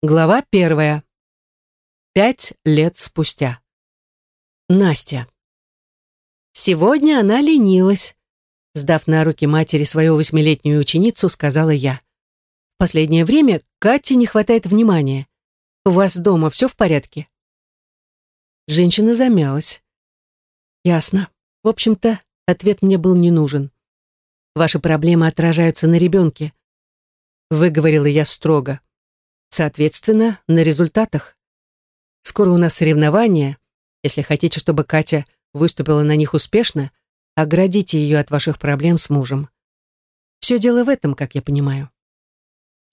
Глава первая. Пять лет спустя. Настя. Сегодня она ленилась. Сдав на руки матери свою восьмилетнюю ученицу, сказала я. В последнее время Кате не хватает внимания. У вас дома все в порядке? Женщина замялась. Ясно. В общем-то, ответ мне был не нужен. Ваши проблемы отражаются на ребенке. Выговорила я строго. Соответственно, на результатах. Скоро у нас соревнования. Если хотите, чтобы Катя выступила на них успешно, оградите ее от ваших проблем с мужем. Все дело в этом, как я понимаю.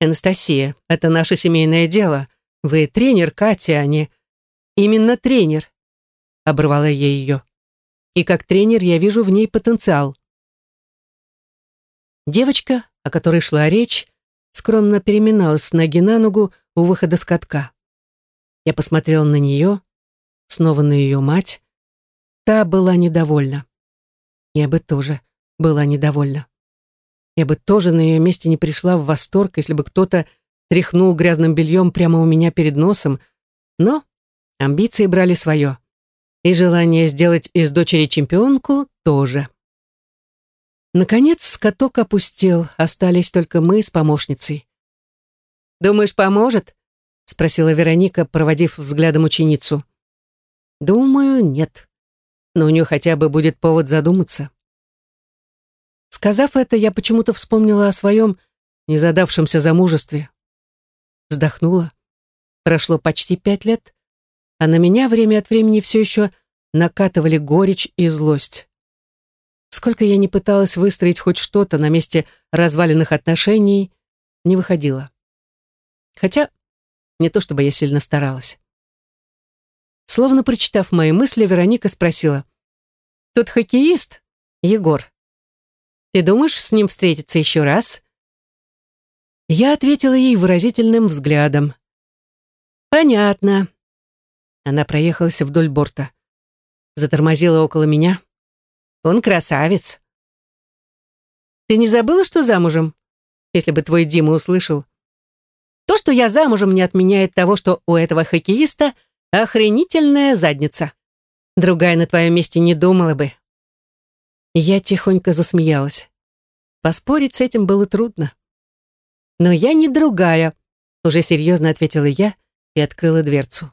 Анастасия, это наше семейное дело. Вы тренер Катя, а не... Именно тренер. Оборвала я ее. И как тренер я вижу в ней потенциал. Девочка, о которой шла речь, скромно переминалась с ноги на ногу у выхода с катка. Я посмотрел на нее, снова на ее мать. Та была недовольна. Я бы тоже была недовольна. Я бы тоже на ее месте не пришла в восторг, если бы кто-то тряхнул грязным бельем прямо у меня перед носом, но амбиции брали свое. И желание сделать из дочери чемпионку тоже. Наконец каток опустел, остались только мы с помощницей. «Думаешь, поможет?» — спросила Вероника, проводив взглядом ученицу. «Думаю, нет. Но у нее хотя бы будет повод задуматься». Сказав это, я почему-то вспомнила о своем незадавшемся замужестве. Вздохнула. Прошло почти пять лет, а на меня время от времени все еще накатывали горечь и злость. Сколько я не пыталась выстроить хоть что-то на месте разваленных отношений, не выходило. Хотя не то чтобы я сильно старалась. Словно прочитав мои мысли, Вероника спросила. «Тот хоккеист? Егор. Ты думаешь с ним встретиться еще раз?» Я ответила ей выразительным взглядом. «Понятно». Она проехалась вдоль борта. Затормозила около меня, он красавец. Ты не забыла, что замужем? Если бы твой Дима услышал. То, что я замужем, не отменяет того, что у этого хоккеиста охренительная задница. Другая на твоем месте не думала бы. Я тихонько засмеялась. Поспорить с этим было трудно. Но я не другая, уже серьезно ответила я и открыла дверцу.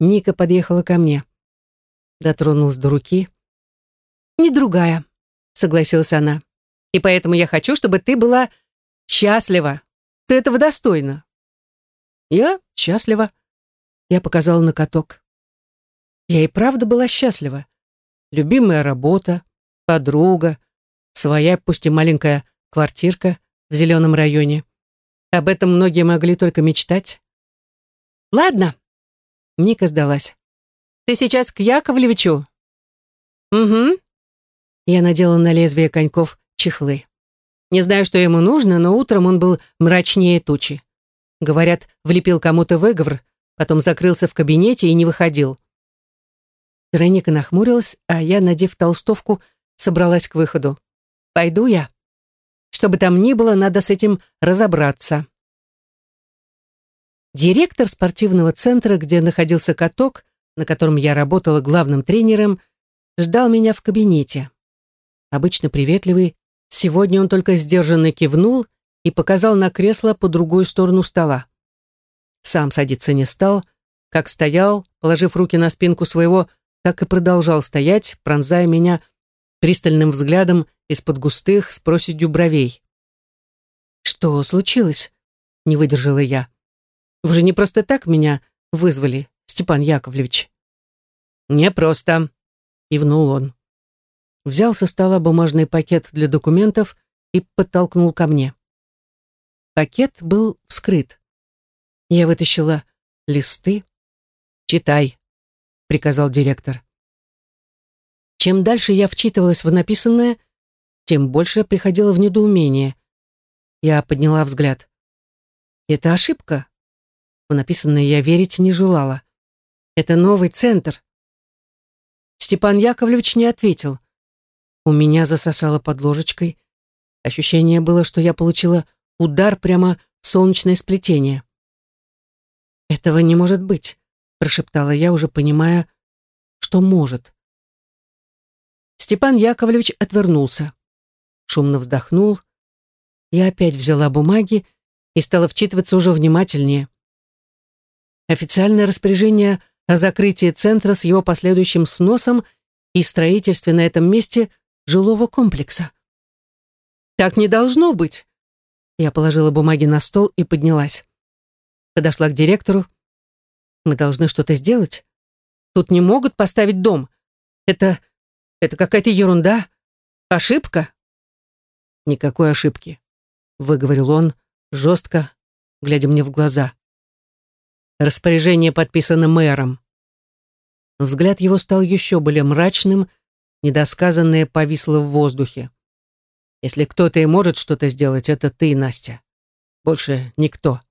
Ника подъехала ко мне. Дотронулась до руки, не другая», — согласилась она. «И поэтому я хочу, чтобы ты была счастлива. Ты этого достойна». «Я счастлива», — я показала на каток. Я и правда была счастлива. Любимая работа, подруга, своя, пусть и маленькая квартирка в зеленом районе. Об этом многие могли только мечтать. «Ладно», — Ника сдалась. «Ты сейчас к Яковлевичу?» «Угу», я надела на лезвие коньков чехлы. Не знаю, что ему нужно, но утром он был мрачнее тучи. Говорят, влепил кому-то выговор, потом закрылся в кабинете и не выходил. Вероника нахмурилась, а я, надев толстовку, собралась к выходу. «Пойду я. Что бы там ни было, надо с этим разобраться». Директор спортивного центра, где находился каток, на котором я работала главным тренером, ждал меня в кабинете обычно приветливый, сегодня он только сдержанно кивнул и показал на кресло по другую сторону стола. Сам садиться не стал, как стоял, положив руки на спинку своего, так и продолжал стоять, пронзая меня пристальным взглядом из-под густых с проседью бровей. «Что случилось?» — не выдержала я. «Вы же не просто так меня вызвали, Степан Яковлевич». «Не просто», — кивнул он взял со стола бумажный пакет для документов и подтолкнул ко мне. Пакет был вскрыт. Я вытащила листы. «Читай», — приказал директор. Чем дальше я вчитывалась в написанное, тем больше приходило в недоумение. Я подняла взгляд. Это ошибка. В написанное я верить не желала. Это новый центр. Степан Яковлевич не ответил. У меня засосало под ложечкой. Ощущение было, что я получила удар прямо в солнечное сплетение. «Этого не может быть», — прошептала я, уже понимая, что может. Степан Яковлевич отвернулся. Шумно вздохнул. Я опять взяла бумаги и стала вчитываться уже внимательнее. Официальное распоряжение о закрытии центра с его последующим сносом и строительстве на этом месте жилого комплекса. «Так не должно быть!» Я положила бумаги на стол и поднялась. Подошла к директору. «Мы должны что-то сделать. Тут не могут поставить дом. Это... это какая-то ерунда. Ошибка?» «Никакой ошибки», — выговорил он жестко, глядя мне в глаза. Распоряжение подписано мэром. Взгляд его стал еще более мрачным, недосказанное повисло в воздухе. Если кто-то и может что-то сделать, это ты, Настя. Больше никто.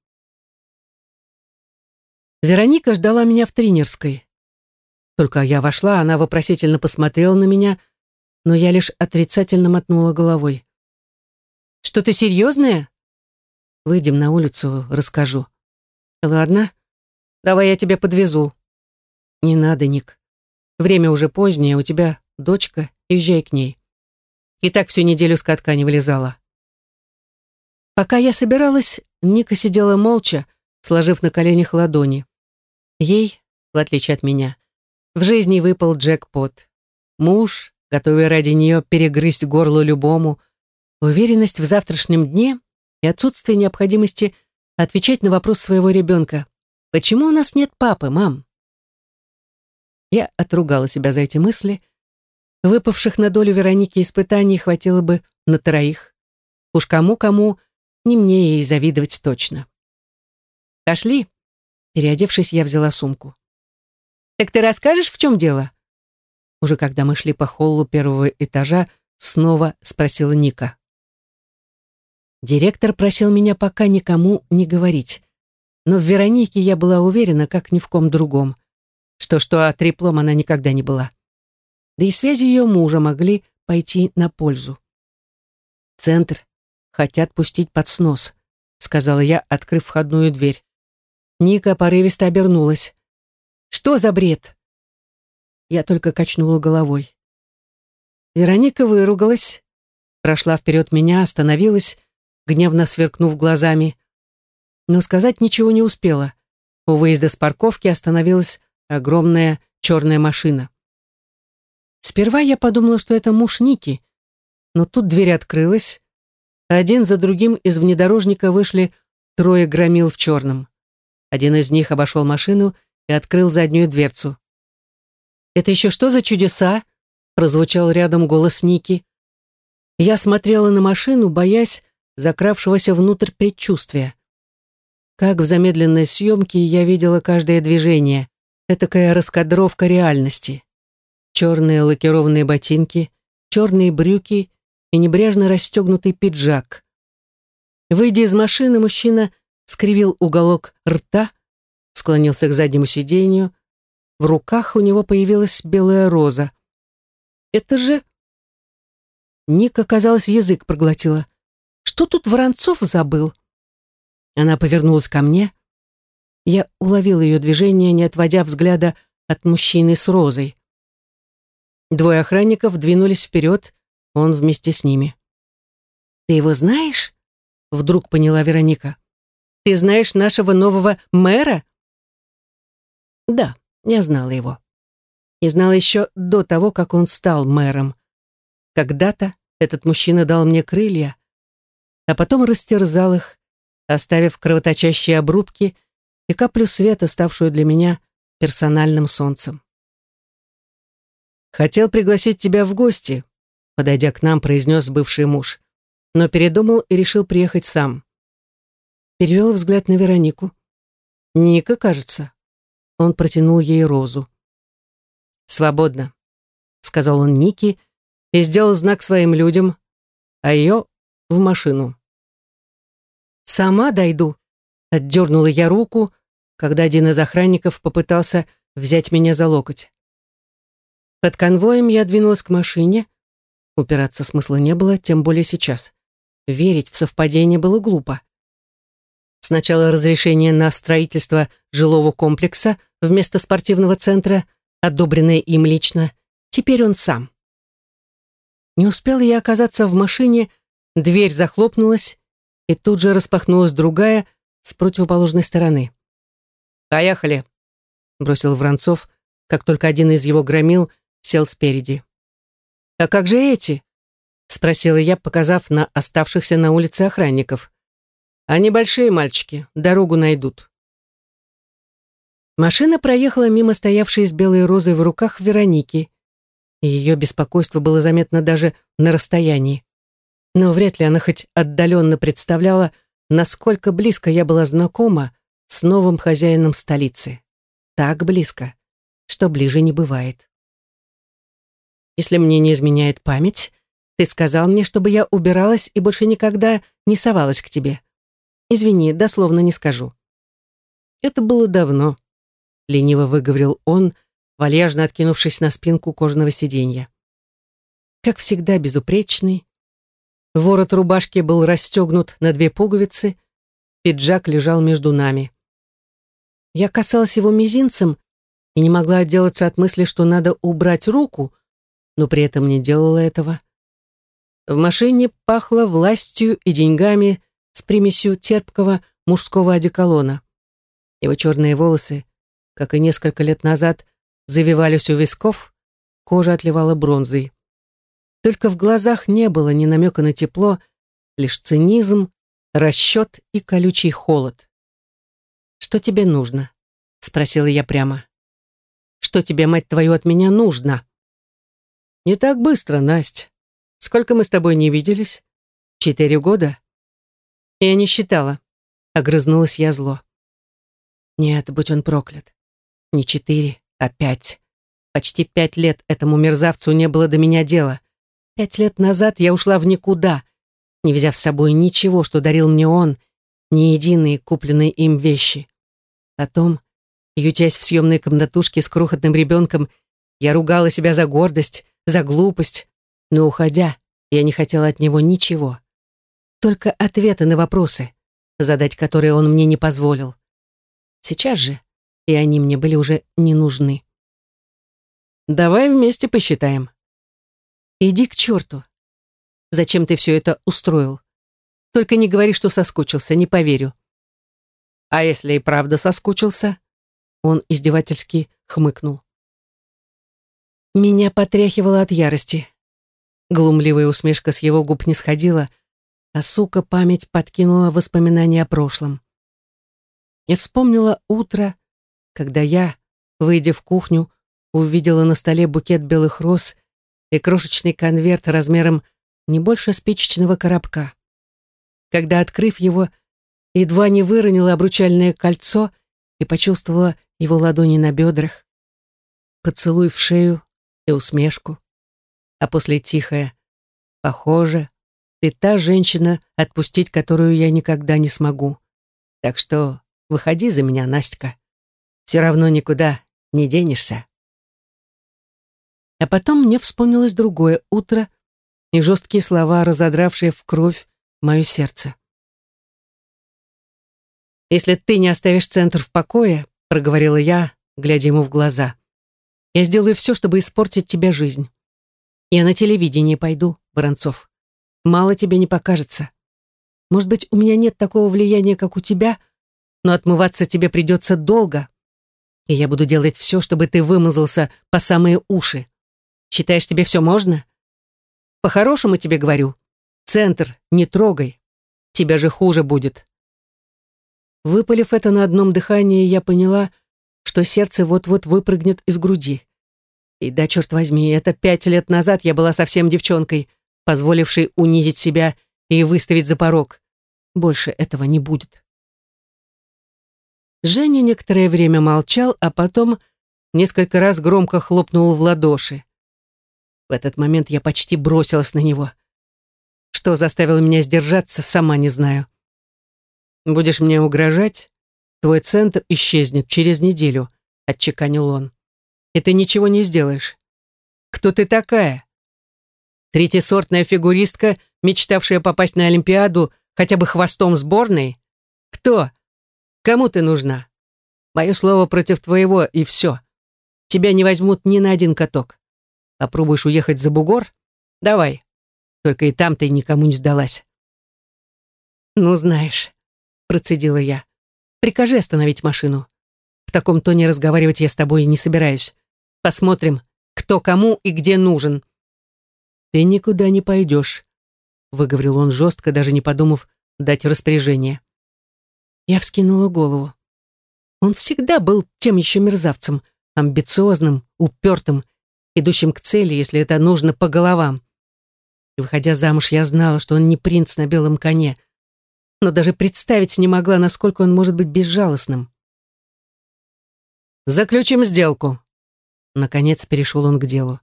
Вероника ждала меня в тренерской. Только я вошла, она вопросительно посмотрела на меня, но я лишь отрицательно мотнула головой. «Что-то серьезное?» «Выйдем на улицу, расскажу». «Ладно, давай я тебя подвезу». «Не надо, Ник. Время уже позднее, у тебя дочка, езжай к ней». И так всю неделю с катка не вылезала. Пока я собиралась, Ника сидела молча, сложив на коленях ладони. Ей, в отличие от меня, в жизни выпал джекпот. Муж, готовый ради нее перегрызть горло любому, уверенность в завтрашнем дне и отсутствие необходимости отвечать на вопрос своего ребенка. «Почему у нас нет папы, мам?» Я отругала себя за эти мысли, Выпавших на долю Вероники испытаний хватило бы на троих. Уж кому-кому, не мне ей завидовать точно. «Пошли!» Переодевшись, я взяла сумку. «Так ты расскажешь, в чем дело?» Уже когда мы шли по холлу первого этажа, снова спросила Ника. Директор просил меня пока никому не говорить. Но в Веронике я была уверена, как ни в ком другом. Что-что, а треплом она никогда не была да и связи ее мужа могли пойти на пользу. «Центр хотят пустить под снос», — сказала я, открыв входную дверь. Ника порывисто обернулась. «Что за бред?» Я только качнула головой. Вероника выругалась, прошла вперед меня, остановилась, гневно сверкнув глазами. Но сказать ничего не успела. У выезда с парковки остановилась огромная черная машина. Сперва я подумала, что это муж Ники, но тут дверь открылась. Один за другим из внедорожника вышли трое громил в черном. Один из них обошел машину и открыл заднюю дверцу. «Это еще что за чудеса?» — прозвучал рядом голос Ники. Я смотрела на машину, боясь закравшегося внутрь предчувствия. Как в замедленной съемке я видела каждое движение, этакая раскадровка реальности черные лакированные ботинки, черные брюки и небрежно расстегнутый пиджак. Выйдя из машины, мужчина скривил уголок рта, склонился к заднему сиденью. В руках у него появилась белая роза. «Это же...» Ника, казалось, язык проглотила. «Что тут Воронцов забыл?» Она повернулась ко мне. Я уловил ее движение, не отводя взгляда от мужчины с розой. Двое охранников двинулись вперед, он вместе с ними. «Ты его знаешь?» — вдруг поняла Вероника. «Ты знаешь нашего нового мэра?» «Да, я знала его. И знала еще до того, как он стал мэром. Когда-то этот мужчина дал мне крылья, а потом растерзал их, оставив кровоточащие обрубки и каплю света, ставшую для меня персональным солнцем. «Хотел пригласить тебя в гости», — подойдя к нам, произнес бывший муж, но передумал и решил приехать сам. Перевел взгляд на Веронику. «Ника, кажется». Он протянул ей розу. «Свободно», — сказал он Нике и сделал знак своим людям, а ее в машину. «Сама дойду», — отдернула я руку, когда один из охранников попытался взять меня за локоть. Под конвоем я двинулась к машине. Упираться смысла не было, тем более сейчас. Верить в совпадение было глупо. Сначала разрешение на строительство жилого комплекса вместо спортивного центра, одобренное им лично, теперь он сам. Не успел я оказаться в машине, дверь захлопнулась, и тут же распахнулась другая с противоположной стороны. «Поехали», — бросил Воронцов, как только один из его громил сел спереди. «А как же эти?» — спросила я, показав на оставшихся на улице охранников. «Они большие мальчики, дорогу найдут». Машина проехала мимо стоявшей с белой розой в руках Вероники, и ее беспокойство было заметно даже на расстоянии. Но вряд ли она хоть отдаленно представляла, насколько близко я была знакома с новым хозяином столицы. Так близко, что ближе не бывает. Если мне не изменяет память, ты сказал мне, чтобы я убиралась и больше никогда не совалась к тебе. Извини, дословно не скажу. Это было давно, лениво выговорил он, вальяжно откинувшись на спинку кожаного сиденья. Как всегда, безупречный. Ворот рубашки был расстегнут на две пуговицы, пиджак лежал между нами. Я касалась его мизинцем и не могла отделаться от мысли, что надо убрать руку, но при этом не делала этого. В машине пахло властью и деньгами с примесью терпкого мужского одеколона. Его черные волосы, как и несколько лет назад, завивались у висков, кожа отливала бронзой. Только в глазах не было ни намека на тепло, лишь цинизм, расчет и колючий холод. «Что тебе нужно?» — спросила я прямо. «Что тебе, мать твою, от меня нужно?» «Не так быстро, Настя. Сколько мы с тобой не виделись? Четыре года?» «Я не считала», — огрызнулась я зло. «Нет, будь он проклят. Не четыре, а пять. Почти пять лет этому мерзавцу не было до меня дела. Пять лет назад я ушла в никуда, не взяв с собой ничего, что дарил мне он, ни единые купленные им вещи. Потом, ютясь в съемной комнатушке с крохотным ребенком, я ругала себя за гордость, за глупость, но, уходя, я не хотела от него ничего. Только ответы на вопросы, задать которые он мне не позволил. Сейчас же и они мне были уже не нужны. «Давай вместе посчитаем». «Иди к черту. Зачем ты все это устроил? Только не говори, что соскучился, не поверю». «А если и правда соскучился?» Он издевательски хмыкнул. Меня потряхивало от ярости. Глумливая усмешка с его губ не сходила, а сука память подкинула воспоминания о прошлом. Я вспомнила утро, когда я, выйдя в кухню, увидела на столе букет белых роз и крошечный конверт размером не больше спичечного коробка. Когда, открыв его, едва не выронила обручальное кольцо и почувствовала его ладони на бедрах, поцелуй в шею и усмешку, а после тихое «Похоже, ты та женщина, отпустить которую я никогда не смогу. Так что выходи за меня, Настя. Все равно никуда не денешься». А потом мне вспомнилось другое утро и жесткие слова, разодравшие в кровь мое сердце. «Если ты не оставишь центр в покое», — проговорила я, глядя ему в глаза, я сделаю все, чтобы испортить тебе жизнь. Я на телевидении пойду, Воронцов. Мало тебе не покажется. Может быть, у меня нет такого влияния, как у тебя, но отмываться тебе придется долго. И я буду делать все, чтобы ты вымазался по самые уши. Считаешь, тебе все можно? По-хорошему тебе говорю. Центр не трогай. Тебе же хуже будет. Выпалив это на одном дыхании, я поняла, что сердце вот-вот выпрыгнет из груди. И да, черт возьми, это пять лет назад я была совсем девчонкой, позволившей унизить себя и выставить за порог. Больше этого не будет. Женя некоторое время молчал, а потом несколько раз громко хлопнул в ладоши. В этот момент я почти бросилась на него. Что заставило меня сдержаться, сама не знаю. «Будешь мне угрожать? Твой центр исчезнет через неделю», — отчеканил он. «И ты ничего не сделаешь. Кто ты такая? Третьесортная фигуристка, мечтавшая попасть на Олимпиаду хотя бы хвостом сборной? Кто? Кому ты нужна? Мое слово против твоего, и все. Тебя не возьмут ни на один каток. Попробуешь уехать за бугор? Давай. Только и там ты никому не сдалась. Ну, знаешь, процедила я. Прикажи остановить машину. В таком тоне разговаривать я с тобой не собираюсь. Посмотрим, кто кому и где нужен. Ты никуда не пойдешь, выговорил он жестко, даже не подумав дать распоряжение. Я вскинула голову. Он всегда был тем еще мерзавцем, амбициозным, упертым, идущим к цели, если это нужно по головам. И, выходя замуж, я знала, что он не принц на белом коне, но даже представить не могла, насколько он может быть безжалостным. «Заключим сделку», Наконец перешел он к делу.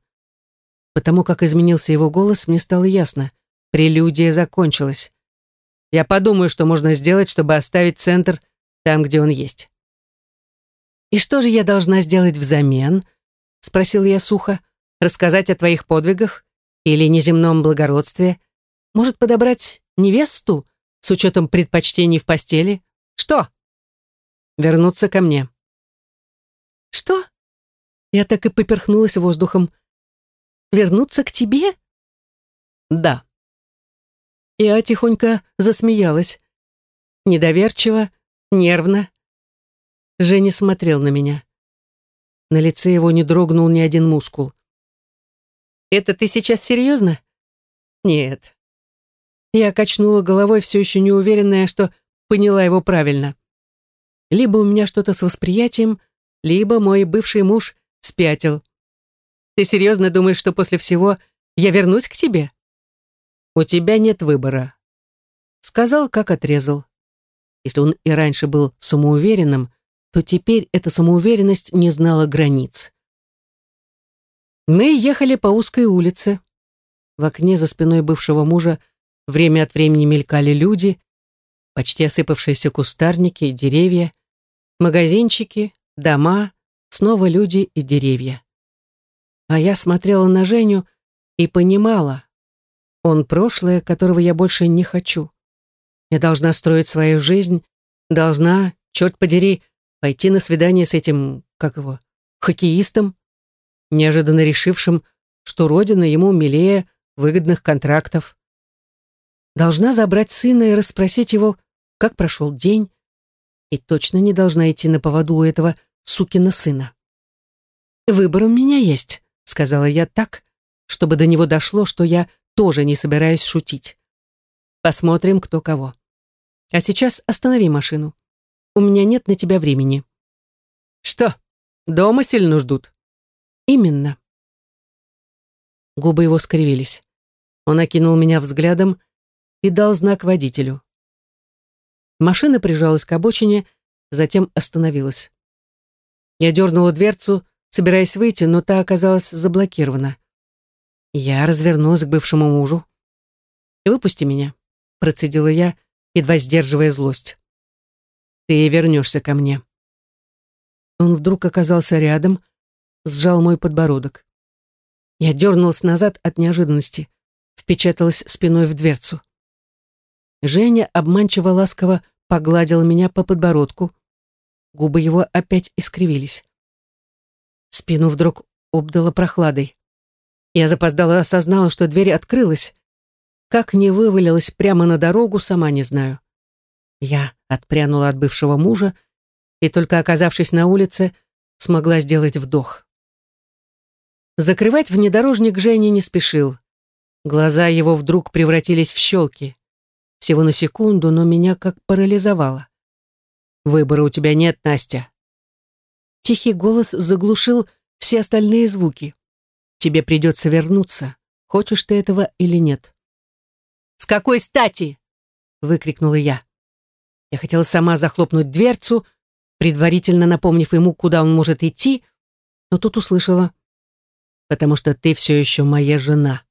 Потому как изменился его голос, мне стало ясно. Прелюдия закончилась. Я подумаю, что можно сделать, чтобы оставить центр там, где он есть. «И что же я должна сделать взамен?» — спросил я сухо. «Рассказать о твоих подвигах или неземном благородстве? Может, подобрать невесту с учетом предпочтений в постели? Что?» «Вернуться ко мне». «Что?» Я так и поперхнулась воздухом. «Вернуться к тебе?» «Да». Я тихонько засмеялась. Недоверчиво, нервно. Женя смотрел на меня. На лице его не дрогнул ни один мускул. «Это ты сейчас серьезно?» «Нет». Я качнула головой, все еще не уверенная, что поняла его правильно. Либо у меня что-то с восприятием, либо мой бывший муж спятил. Ты серьезно думаешь, что после всего я вернусь к тебе? У тебя нет выбора. Сказал, как отрезал. Если он и раньше был самоуверенным, то теперь эта самоуверенность не знала границ. Мы ехали по узкой улице. В окне за спиной бывшего мужа время от времени мелькали люди, почти осыпавшиеся кустарники и деревья, магазинчики, дома, снова люди и деревья. А я смотрела на Женю и понимала, он прошлое, которого я больше не хочу. Я должна строить свою жизнь, должна, черт подери, пойти на свидание с этим, как его, хоккеистом, неожиданно решившим, что родина ему милее выгодных контрактов. Должна забрать сына и расспросить его, как прошел день, и точно не должна идти на поводу у этого сукина сына. «Выбор у меня есть», — сказала я так, чтобы до него дошло, что я тоже не собираюсь шутить. Посмотрим, кто кого. А сейчас останови машину. У меня нет на тебя времени. Что, дома сильно ждут? Именно. Губы его скривились. Он окинул меня взглядом и дал знак водителю. Машина прижалась к обочине, затем остановилась. Я дернула дверцу, собираясь выйти, но та оказалась заблокирована. Я развернулась к бывшему мужу. «Выпусти меня», — процедила я, едва сдерживая злость. «Ты вернешься ко мне». Он вдруг оказался рядом, сжал мой подбородок. Я дернулась назад от неожиданности, впечаталась спиной в дверцу. Женя обманчиво ласково погладил меня по подбородку, Губы его опять искривились. Спину вдруг обдало прохладой. Я запоздала осознала, что дверь открылась. Как не вывалилась прямо на дорогу, сама не знаю. Я отпрянула от бывшего мужа и, только оказавшись на улице, смогла сделать вдох. Закрывать внедорожник Женя не спешил. Глаза его вдруг превратились в щелки. Всего на секунду, но меня как парализовало. Выбора у тебя нет, Настя. Тихий голос заглушил все остальные звуки. Тебе придется вернуться, хочешь ты этого или нет. «С какой стати?» — выкрикнула я. Я хотела сама захлопнуть дверцу, предварительно напомнив ему, куда он может идти, но тут услышала, «Потому что ты все еще моя жена».